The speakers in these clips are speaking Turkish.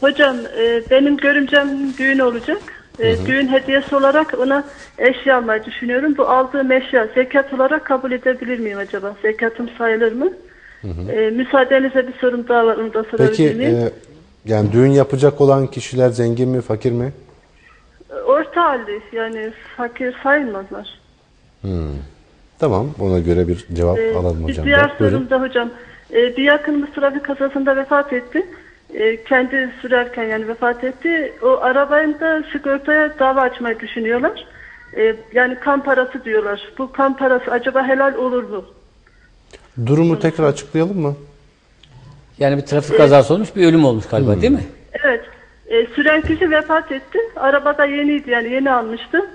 Hocam e, benim görümcem düğün olacak. E, düğün hediyesi olarak ona eşya almayı düşünüyorum. Bu aldığım eşya zekat olarak kabul edebilir miyim acaba? Zekatım sayılır mı? E, müsaadenizle bir sorum daha var. Onu da sorabilir Peki e, yani düğün yapacak olan kişiler zengin mi, fakir mi? Orta halli yani fakir sayılmazlar. Tamam, ona göre bir cevap Ee, alalım bir hocam. diğer da. Buyurun. sorum da hocam. Ee, bir yakınımız trafik kazasında vefat etti. Ee, kendi sürerken yani vefat etti. O arabayı da sigortaya dava açmayı düşünüyorlar. Ee, yani kan parası diyorlar. Bu kan parası acaba helal olur mu? Durumu tekrar açıklayalım mı? Yani bir trafik kazası olmuş, bir ölüm olmuş galiba değil mi? Evet. Ee, süren kişi vefat etti. Arabada yeniydi yani yeni almıştı.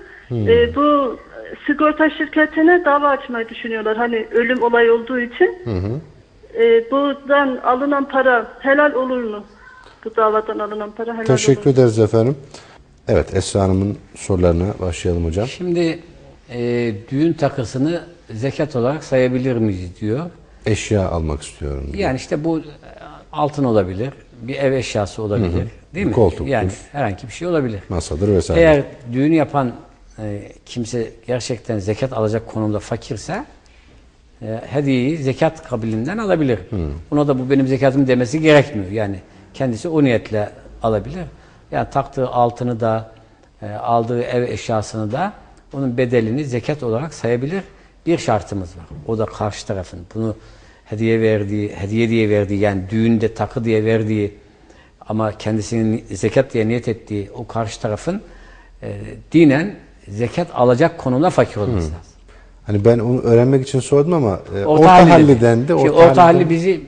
Bu e, sigorta şirketine dava açmayı düşünüyorlar. Hani ölüm olayı olduğu için. Ee, buradan alınan para helal olur mu? Bu davadan alınan para helal Teşekkür olur mu? ederiz efendim. Evet, Esra Hanım'ın sorularına başlayalım hocam. Şimdi e, düğün takısını zekat olarak sayabilir miyiz diyor. Eşya almak istiyorum. diyor. Yani işte bu e, altın olabilir, bir ev eşyası olabilir, değil mi? Koltuktur. Yani herhangi bir şey olabilir. Masadır vesaire. Eğer düğünü yapan e, kimse gerçekten zekat alacak konumda fakirse e, hediyeyi zekat kabilinden alabilir. Buna da bu benim zekatım demesi gerekmiyor. Yani kendisi o niyetle alabilir. Yani taktığı altını da e, aldığı ev eşyasını da onun bedelini zekat olarak sayabilir. Bir şartımız var. O da karşı tarafın bunu hediye verdiği, hediye diye verdiği yani düğünde takı diye verdiği ama kendisinin zekat diye niyet ettiği o karşı tarafın e, dinen zekat alacak konumda fakir olması lazım. Hani ben onu öğrenmek için sordum ama e, orta, Orta, halli halliden de Şimdi orta, orta, halliden- halli bizi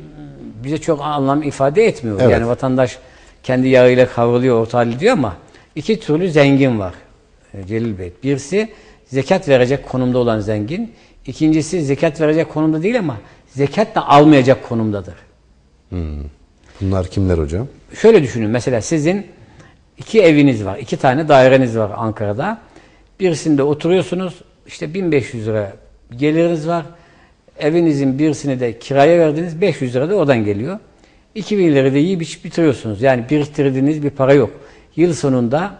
bize çok anlam ifade etmiyor. Evet. Yani vatandaş kendi yağıyla kavruluyor orta halli diyor ama iki türlü zengin var e, Celil Bey. Birisi zekat verecek konumda olan zengin. İkincisi zekat verecek konumda değil ama zekat da almayacak konumdadır. Bunlar kimler hocam? Şöyle düşünün mesela sizin iki eviniz var, iki tane daireniz var Ankara'da. Birisinde oturuyorsunuz, işte 1500 lira geliriniz var. Evinizin birisini de kiraya verdiniz, 500 lira da oradan geliyor. 2000 lira da yiyip içip bitiriyorsunuz. Yani biriktirdiğiniz bir para yok. Yıl sonunda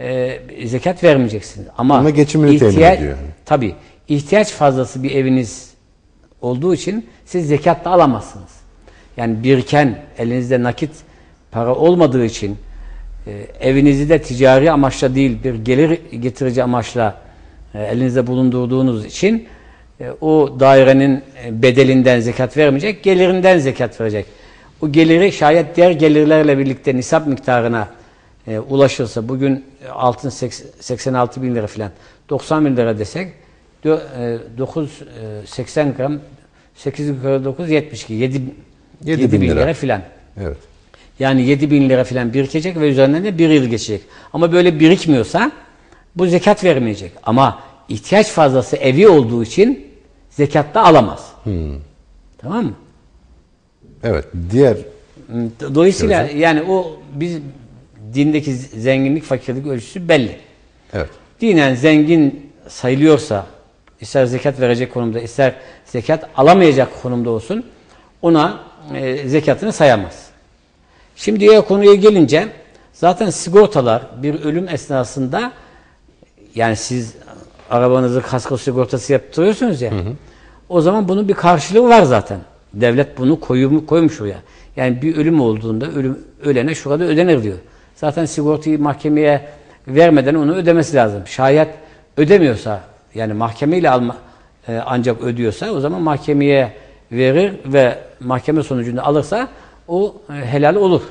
e, zekat vermeyeceksiniz. Ama, Ama geçimini temin ihtiya- ediyor. Tabii. ihtiyaç fazlası bir eviniz olduğu için siz zekat da alamazsınız. Yani biriken elinizde nakit para olmadığı için e, evinizi de ticari amaçla değil bir gelir getirici amaçla elinizde bulundurduğunuz için e, o dairenin e, bedelinden zekat vermeyecek, gelirinden zekat verecek. O geliri şayet diğer gelirlerle birlikte nisap miktarına e, ulaşırsa bugün e, altın seks- 86 bin lira filan 90 bin lira desek dö- e, 9 e, 80 gram 8 yukarı 9 72 7, Yedi 7 bin bin lira. lira filan. Evet. Yani 7 bin lira filan birikecek ve üzerinden de bir yıl geçecek. Ama böyle birikmiyorsa bu zekat vermeyecek. Ama ihtiyaç fazlası evi olduğu için zekat da alamaz. Tamam mı? Evet. Diğer Dolayısıyla yani o biz dindeki zenginlik fakirlik ölçüsü belli. evet. Dinen zengin sayılıyorsa ister zekat verecek konumda ister zekat alamayacak konumda olsun ona e, zekatını sayamaz. Şimdi diğer konuya gelince zaten sigortalar bir ölüm esnasında yani siz arabanızı kasko sigortası yaptırıyorsunuz ya o zaman bunun bir karşılığı var zaten. Devlet bunu koyum, koymuş oraya. Yani bir ölüm olduğunda ölüm, ölene şurada ödenir diyor. Zaten sigortayı mahkemeye vermeden onu ödemesi lazım. Şayet ödemiyorsa yani mahkemeyle alma, e, ancak ödüyorsa o zaman mahkemeye verir ve mahkeme sonucunda alırsa o e, helal olur.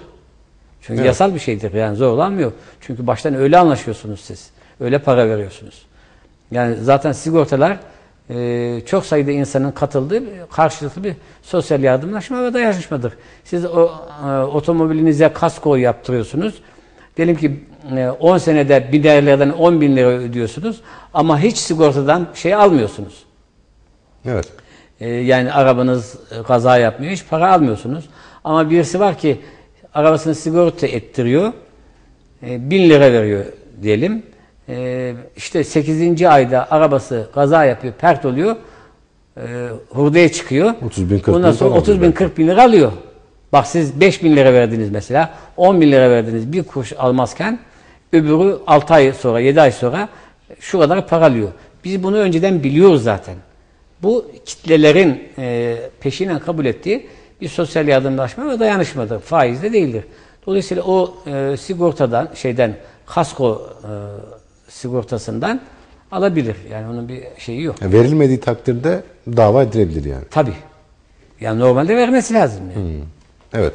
Çünkü Evet. yasal bir şeydir yani zorlanmıyor. Çünkü baştan öyle anlaşıyorsunuz siz. Öyle para veriyorsunuz. Yani zaten sigortalar e, çok sayıda insanın katıldığı karşılıklı bir sosyal yardımlaşma ve dayanışmadır. Siz o e, otomobilinize kasko yaptırıyorsunuz. Diyelim ki e, 10 senede bir değerlerden 10 bin lira ödüyorsunuz ama hiç sigortadan şey almıyorsunuz. Evet. Ee, yani arabanız e, kaza yapmıyor, hiç para almıyorsunuz. Ama birisi var ki arabasını sigorta ettiriyor, e, bin lira veriyor diyelim. E, işte 8. ayda arabası kaza yapıyor, pert oluyor, e, hurdaya çıkıyor. 30 bin, 40 Ondan sonra falan 30 bin, belki. 40 bin lira alıyor. Bak siz 5 bin lira verdiniz mesela, 10 bin lira verdiniz bir kuruş almazken öbürü 6 ay sonra, 7 ay sonra şu kadar para alıyor. Biz bunu önceden biliyoruz zaten. Bu kitlelerin e, peşinen kabul ettiği bir sosyal yardımlaşma ve dayanışmadır. Faizde değildir. Dolayısıyla o e, sigortadan, şeyden, kasko e, sigortasından alabilir. Yani onun bir şeyi yok. Yani verilmediği takdirde dava edilebilir yani. Tabii. Yani normalde vermesi lazım. Yani. Evet.